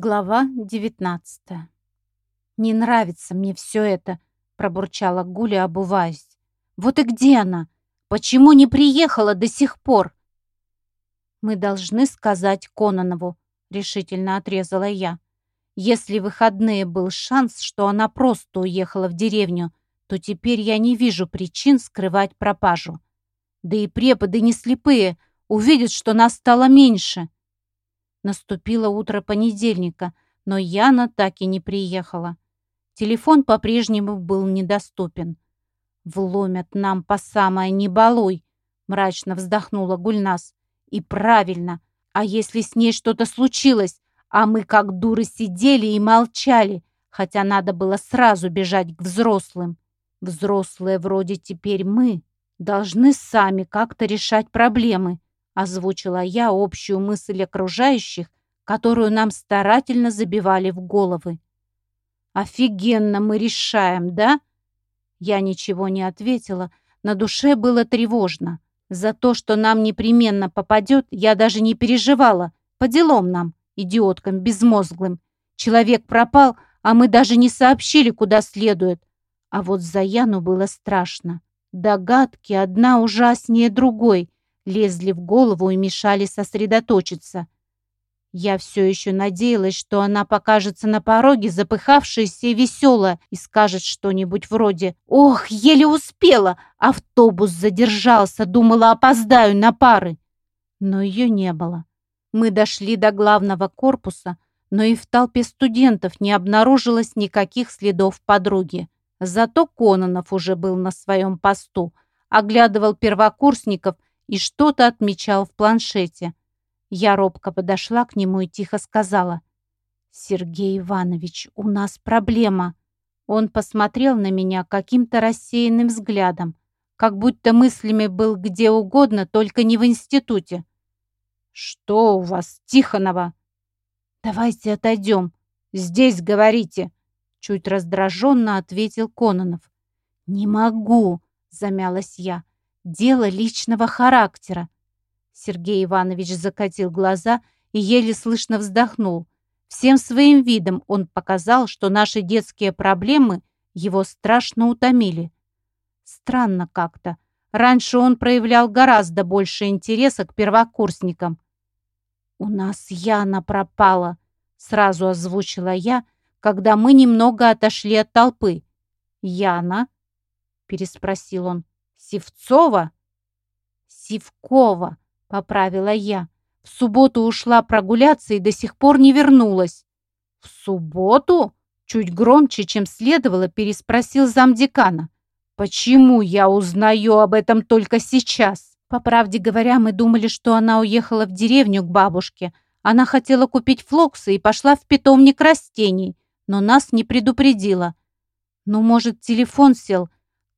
Глава девятнадцатая. «Не нравится мне все это», — пробурчала Гуля, обуваясь. «Вот и где она? Почему не приехала до сих пор?» «Мы должны сказать Кононову», — решительно отрезала я. «Если выходные был шанс, что она просто уехала в деревню, то теперь я не вижу причин скрывать пропажу. Да и преподы не слепые, увидят, что нас стало меньше». Наступило утро понедельника, но Яна так и не приехала. Телефон по-прежнему был недоступен. «Вломят нам по самое не балуй!» — мрачно вздохнула Гульнас. «И правильно! А если с ней что-то случилось, а мы как дуры сидели и молчали, хотя надо было сразу бежать к взрослым? Взрослые вроде теперь мы, должны сами как-то решать проблемы озвучила я общую мысль окружающих, которую нам старательно забивали в головы. «Офигенно мы решаем, да?» Я ничего не ответила, на душе было тревожно. За то, что нам непременно попадет, я даже не переживала. По делам нам, идиоткам безмозглым. Человек пропал, а мы даже не сообщили, куда следует. А вот за Яну было страшно. Догадки одна ужаснее другой лезли в голову и мешали сосредоточиться. Я все еще надеялась, что она покажется на пороге, запыхавшаяся и веселая, и скажет что-нибудь вроде «Ох, еле успела! Автобус задержался, думала, опоздаю на пары!» Но ее не было. Мы дошли до главного корпуса, но и в толпе студентов не обнаружилось никаких следов подруги. Зато Кононов уже был на своем посту, оглядывал первокурсников и что-то отмечал в планшете. Я робко подошла к нему и тихо сказала. «Сергей Иванович, у нас проблема». Он посмотрел на меня каким-то рассеянным взглядом, как будто мыслями был где угодно, только не в институте. «Что у вас, Тихонова?» «Давайте отойдем. Здесь говорите», — чуть раздраженно ответил Кононов. «Не могу», — замялась я. Дело личного характера. Сергей Иванович закатил глаза и еле слышно вздохнул. Всем своим видом он показал, что наши детские проблемы его страшно утомили. Странно как-то. Раньше он проявлял гораздо больше интереса к первокурсникам. «У нас Яна пропала», — сразу озвучила я, когда мы немного отошли от толпы. «Яна?» — переспросил он. Севцова? Сивкова, поправила я. В субботу ушла прогуляться и до сих пор не вернулась. В субботу? Чуть громче, чем следовало, переспросил замдекана. Почему я узнаю об этом только сейчас? По правде говоря, мы думали, что она уехала в деревню к бабушке. Она хотела купить флоксы и пошла в питомник растений, но нас не предупредила. Ну, может, телефон сел,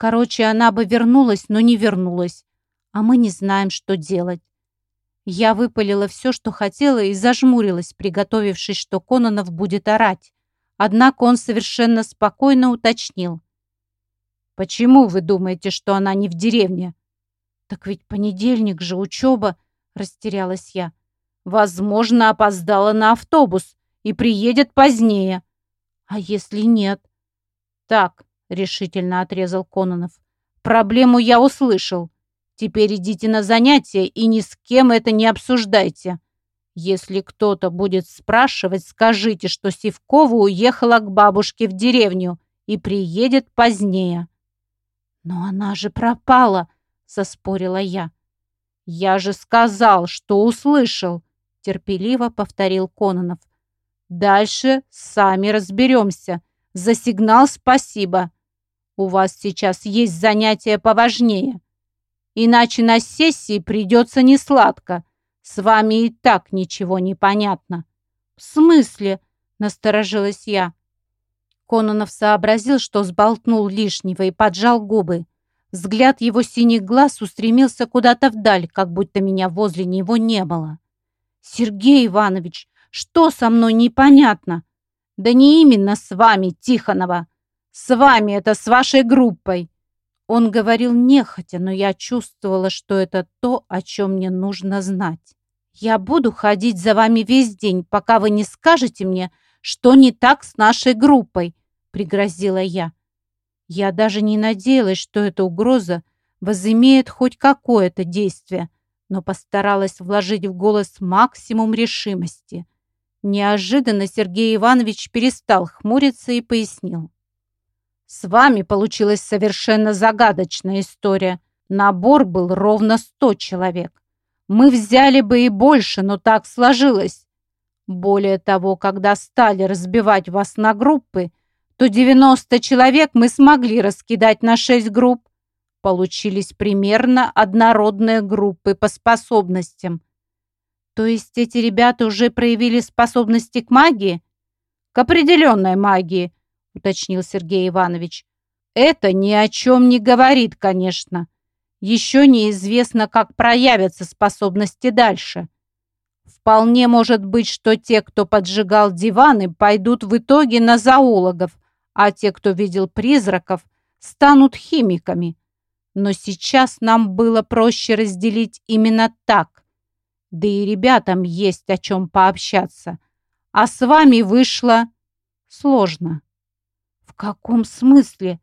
Короче, она бы вернулась, но не вернулась. А мы не знаем, что делать. Я выпалила все, что хотела, и зажмурилась, приготовившись, что Кононов будет орать. Однако он совершенно спокойно уточнил. «Почему вы думаете, что она не в деревне?» «Так ведь понедельник же, учеба», — растерялась я. «Возможно, опоздала на автобус и приедет позднее». «А если нет?» «Так, решительно отрезал Кононов. Проблему я услышал. Теперь идите на занятия и ни с кем это не обсуждайте. Если кто-то будет спрашивать, скажите, что Сивкова уехала к бабушке в деревню и приедет позднее. Но она же пропала, заспорила я. Я же сказал, что услышал, терпеливо повторил Кононов. Дальше сами разберемся. За сигнал спасибо. У вас сейчас есть занятия поважнее. Иначе на сессии придется несладко. С вами и так ничего не понятно». «В смысле?» — насторожилась я. Кононов сообразил, что сболтнул лишнего и поджал губы. Взгляд его синих глаз устремился куда-то вдаль, как будто меня возле него не было. «Сергей Иванович, что со мной непонятно?» «Да не именно с вами, Тихонова. С вами это, с вашей группой!» Он говорил нехотя, но я чувствовала, что это то, о чем мне нужно знать. Я буду ходить за вами весь день, пока вы не скажете мне, что не так с нашей группой, пригрозила я. Я даже не надеялась, что эта угроза возымеет хоть какое-то действие, но постаралась вложить в голос максимум решимости. Неожиданно Сергей Иванович перестал хмуриться и пояснил. «С вами получилась совершенно загадочная история. Набор был ровно сто человек. Мы взяли бы и больше, но так сложилось. Более того, когда стали разбивать вас на группы, то 90 человек мы смогли раскидать на 6 групп. Получились примерно однородные группы по способностям. То есть эти ребята уже проявили способности к магии? К определенной магии, уточнил Сергей Иванович. Это ни о чем не говорит, конечно. Еще неизвестно, как проявятся способности дальше. Вполне может быть, что те, кто поджигал диваны, пойдут в итоге на зоологов, а те, кто видел призраков, станут химиками. Но сейчас нам было проще разделить именно так. Да и ребятам есть о чем пообщаться. А с вами вышло сложно. Каком смысле?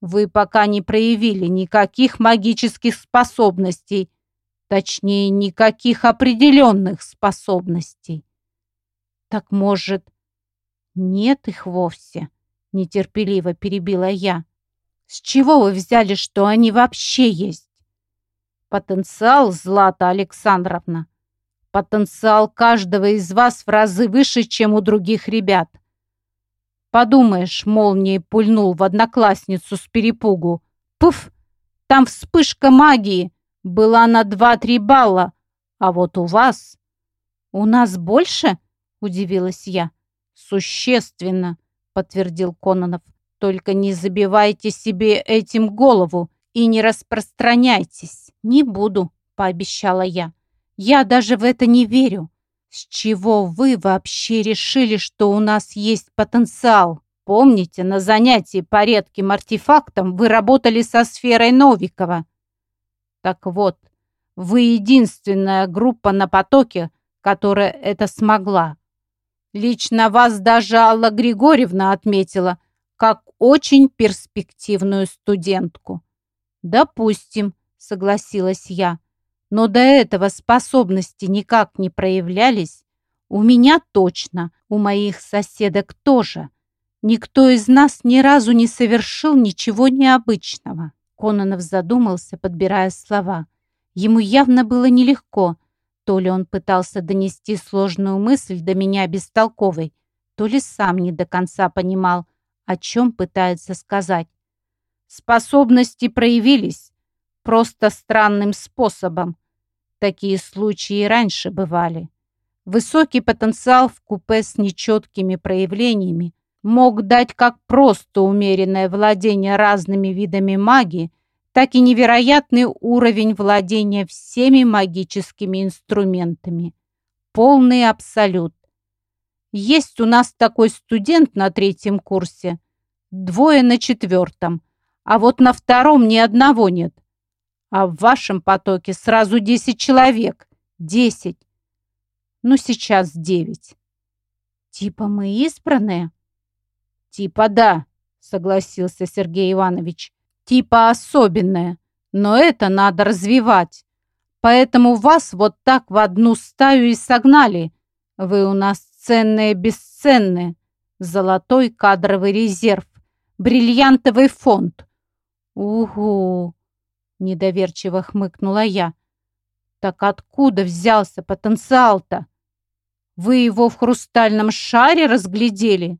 Вы пока не проявили никаких магических способностей, точнее, никаких определенных способностей. Так может, нет их вовсе? Нетерпеливо перебила я. С чего вы взяли, что они вообще есть? Потенциал, Злата Александровна. Потенциал каждого из вас в разы выше, чем у других ребят. Подумаешь, молнией пульнул в одноклассницу с перепугу. Пуф! Там вспышка магии. Была на 2-3 балла. А вот у вас... У нас больше? Удивилась я. Существенно, подтвердил Кононов. Только не забивайте себе этим голову и не распространяйтесь. Не буду, пообещала я. Я даже в это не верю. С чего вы вообще решили, что у нас есть потенциал? Помните, на занятии по редким артефактам вы работали со сферой Новикова? Так вот, вы единственная группа на потоке, которая это смогла. Лично вас даже Алла Григорьевна отметила как очень перспективную студентку. Допустим, согласилась я но до этого способности никак не проявлялись, у меня точно, у моих соседок тоже. Никто из нас ни разу не совершил ничего необычного. Кононов задумался, подбирая слова. Ему явно было нелегко. То ли он пытался донести сложную мысль до меня бестолковой, то ли сам не до конца понимал, о чем пытается сказать. Способности проявились, просто странным способом. Такие случаи раньше бывали. Высокий потенциал в купе с нечеткими проявлениями мог дать как просто умеренное владение разными видами магии, так и невероятный уровень владения всеми магическими инструментами. Полный абсолют. Есть у нас такой студент на третьем курсе, двое на четвертом, а вот на втором ни одного нет. А в вашем потоке сразу десять человек. Десять. Ну, сейчас девять. Типа мы избранные? Типа да, согласился Сергей Иванович. Типа особенное. Но это надо развивать. Поэтому вас вот так в одну стаю и согнали. Вы у нас ценные бесценные. Золотой кадровый резерв. Бриллиантовый фонд. Угу. Недоверчиво хмыкнула я. Так откуда взялся потенциал-то? Вы его в хрустальном шаре разглядели?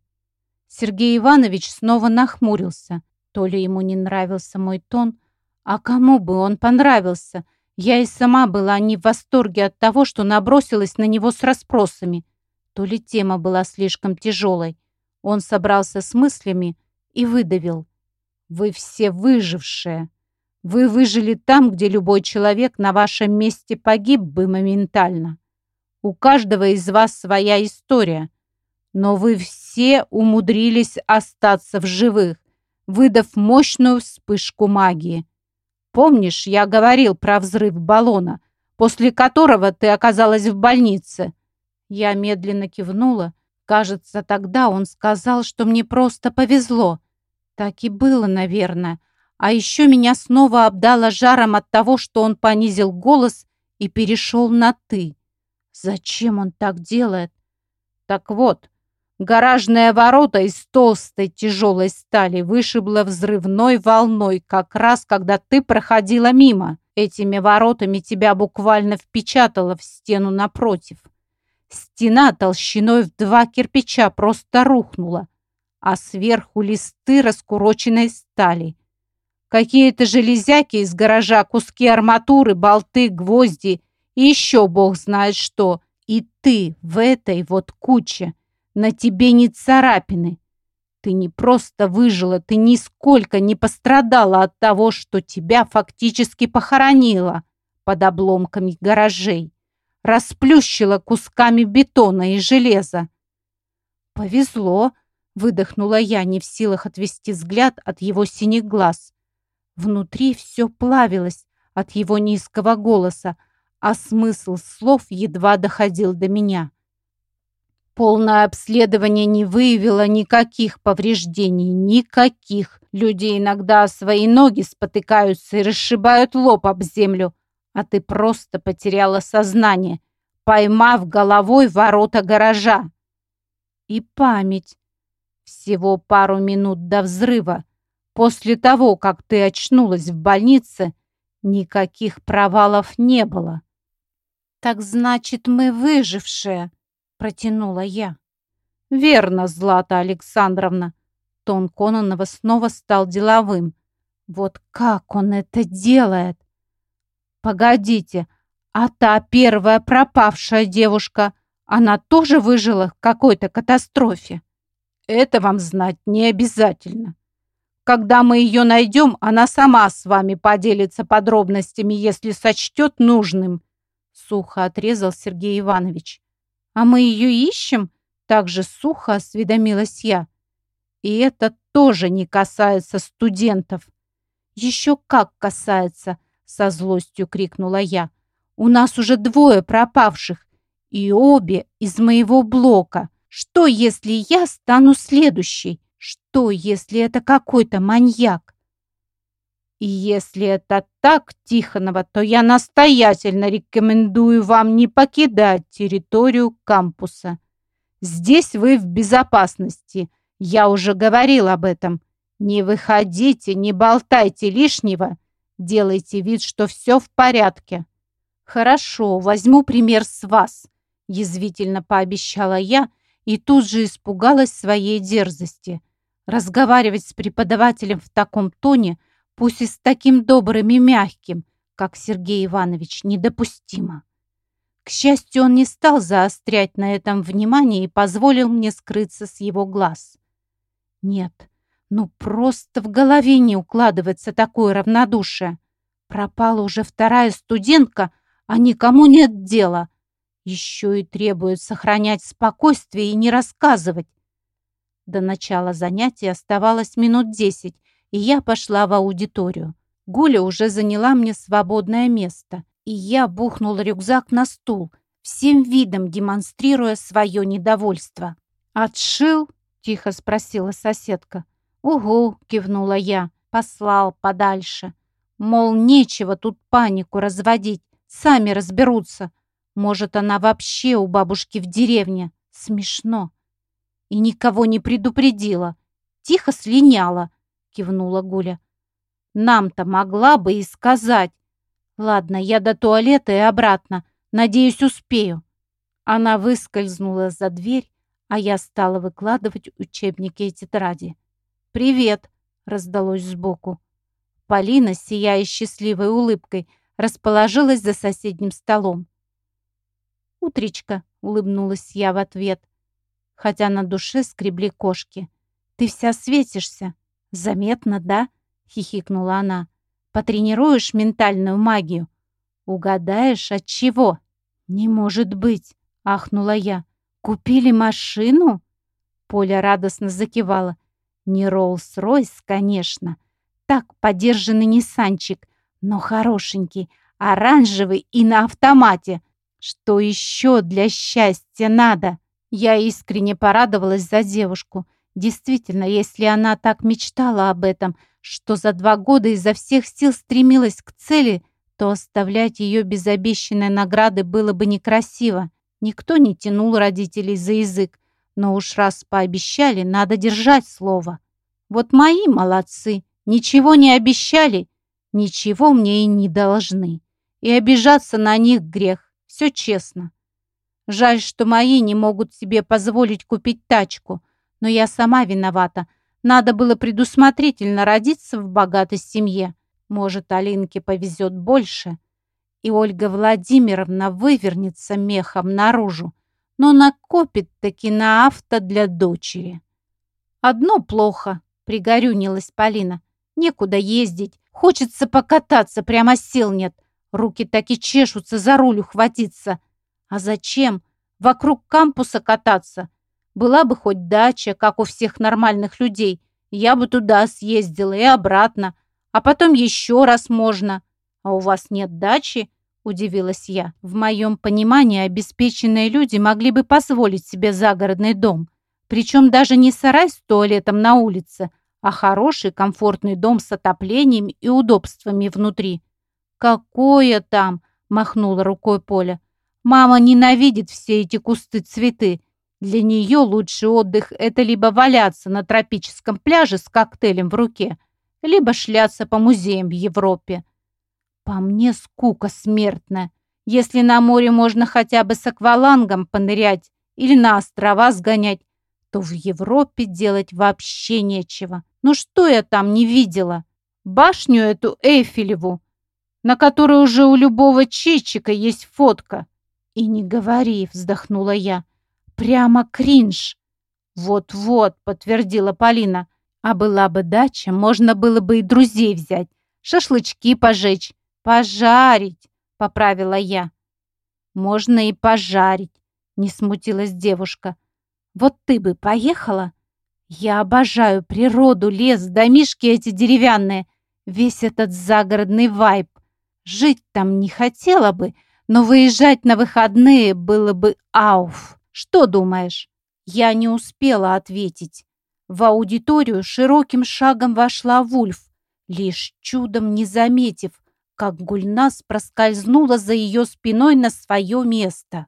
Сергей Иванович снова нахмурился. То ли ему не нравился мой тон, а кому бы он понравился? Я и сама была не в восторге от того, что набросилась на него с расспросами. То ли тема была слишком тяжелой. Он собрался с мыслями и выдавил. «Вы все выжившие!» Вы выжили там, где любой человек на вашем месте погиб бы моментально. У каждого из вас своя история. Но вы все умудрились остаться в живых, выдав мощную вспышку магии. Помнишь, я говорил про взрыв баллона, после которого ты оказалась в больнице?» Я медленно кивнула. Кажется, тогда он сказал, что мне просто повезло. Так и было, наверное. А еще меня снова обдало жаром от того, что он понизил голос и перешел на «ты». Зачем он так делает? Так вот, гаражные ворота из толстой тяжелой стали вышибло взрывной волной как раз, когда ты проходила мимо. Этими воротами тебя буквально впечатало в стену напротив. Стена толщиной в два кирпича просто рухнула, а сверху листы раскуроченной стали. Какие-то железяки из гаража, куски арматуры, болты, гвозди и еще бог знает что. И ты в этой вот куче. На тебе не царапины. Ты не просто выжила, ты нисколько не пострадала от того, что тебя фактически похоронило под обломками гаражей. Расплющила кусками бетона и железа. «Повезло», — выдохнула я, не в силах отвести взгляд от его синих глаз. Внутри все плавилось от его низкого голоса, а смысл слов едва доходил до меня. Полное обследование не выявило никаких повреждений, никаких. Люди иногда свои ноги спотыкаются и расшибают лоб об землю, а ты просто потеряла сознание, поймав головой ворота гаража. И память. Всего пару минут до взрыва. После того, как ты очнулась в больнице, никаких провалов не было. «Так значит, мы выжившие!» протянула я. «Верно, Злата Александровна!» Тон Кононова снова стал деловым. «Вот как он это делает!» «Погодите, а та первая пропавшая девушка, она тоже выжила в какой-то катастрофе?» «Это вам знать не обязательно. Когда мы ее найдем, она сама с вами поделится подробностями, если сочтет нужным», сухо отрезал Сергей Иванович. «А мы ее ищем?» Также сухо осведомилась я. «И это тоже не касается студентов». «Еще как касается!» Со злостью крикнула я. «У нас уже двое пропавших, и обе из моего блока. Что, если я стану следующей? Что, если это какой-то маньяк? И если это так, Тихонова, то я настоятельно рекомендую вам не покидать территорию кампуса. Здесь вы в безопасности. Я уже говорил об этом. Не выходите, не болтайте лишнего. Делайте вид, что все в порядке. Хорошо, возьму пример с вас, язвительно пообещала я и тут же испугалась своей дерзости. Разговаривать с преподавателем в таком тоне – пусть и с таким добрым и мягким, как Сергей Иванович, недопустимо. К счастью, он не стал заострять на этом внимание и позволил мне скрыться с его глаз. Нет, ну просто в голове не укладывается такое равнодушие. Пропала уже вторая студентка, а никому нет дела. Еще и требует сохранять спокойствие и не рассказывать. До начала занятия оставалось минут десять, и я пошла в аудиторию. Гуля уже заняла мне свободное место, и я бухнула рюкзак на стул, всем видом демонстрируя свое недовольство. «Отшил?» — тихо спросила соседка. «Угу», — кивнула я, послал подальше. Мол, нечего тут панику разводить, сами разберутся. Может, она вообще у бабушки в деревне. Смешно. И никого не предупредила. Тихо слиняла, кивнула Гуля. Нам-то могла бы и сказать. Ладно, я до туалета и обратно. Надеюсь, успею. Она выскользнула за дверь, а я стала выкладывать учебники и тетради. «Привет!» — раздалось сбоку. Полина, сияя счастливой улыбкой, расположилась за соседним столом. «Утречка!» — улыбнулась я в ответ, хотя на душе скребли кошки. «Ты вся светишься!» «Заметно, да?» — хихикнула она. «Потренируешь ментальную магию? Угадаешь, от чего?» «Не может быть!» — ахнула я. «Купили машину?» Поля радостно закивала. «Не Роллс-Ройс, конечно. Так, подержанный Ниссанчик, но хорошенький. оранжевый и на автомате. Что еще для счастья надо? Я искренне порадовалась за девушку. Действительно, если она так мечтала об этом, что за два года изо всех сил стремилась к цели, то оставлять ее без обещанной награды было бы некрасиво. Никто не тянул родителей за язык, но уж раз пообещали, надо держать слово. Вот мои молодцы, ничего не обещали, ничего мне и не должны. И обижаться на них грех, все честно. Жаль, что мои не могут себе позволить купить тачку, но я сама виновата. Надо было предусмотрительно родиться в богатой семье. Может, Алинке повезет больше, и Ольга Владимировна вывернется мехом наружу, но накопит-таки на авто для дочери. «Одно плохо», — пригорюнилась Полина. «Некуда ездить. Хочется покататься, прямо сил нет. Руки так и чешутся за руль ухватиться. А зачем? Вокруг кампуса кататься. Была бы хоть дача, как у всех нормальных людей. Я бы туда съездила и обратно. А потом еще раз можно. А у вас нет дачи?» Удивилась я. В моем понимании обеспеченные люди могли бы позволить себе загородный дом. Причем даже не сарай с туалетом на улице, а хороший комфортный дом с отоплением и удобствами внутри. «Какое там?» – махнула рукой Поля. «Мама ненавидит все эти кусты цветы. Для нее лучший отдых – это либо валяться на тропическом пляже с коктейлем в руке, либо шляться по музеям в Европе. По мне скука смертная. Если на море можно хотя бы с аквалангом понырять или на острова сгонять, то в Европе делать вообще нечего. Ну что я там не видела? Башню эту Эйфелеву, на которой уже у любого чичика есть фотка. И не говори, вздохнула я. Прямо кринж. Вот-вот, подтвердила Полина. А была бы дача, можно было бы и друзей взять, шашлычки пожечь, пожарить, поправила я. Можно и пожарить, не смутилась девушка. Вот ты бы поехала? Я обожаю природу, лес, домишки эти деревянные, весь этот загородный вайб. Жить там не хотела бы, но выезжать на выходные было бы ауф. Что думаешь? Я не успела ответить. В аудиторию широким шагом вошла Вульф, лишь чудом не заметив, как Гульнас проскользнула за ее спиной на свое место.